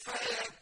فيكون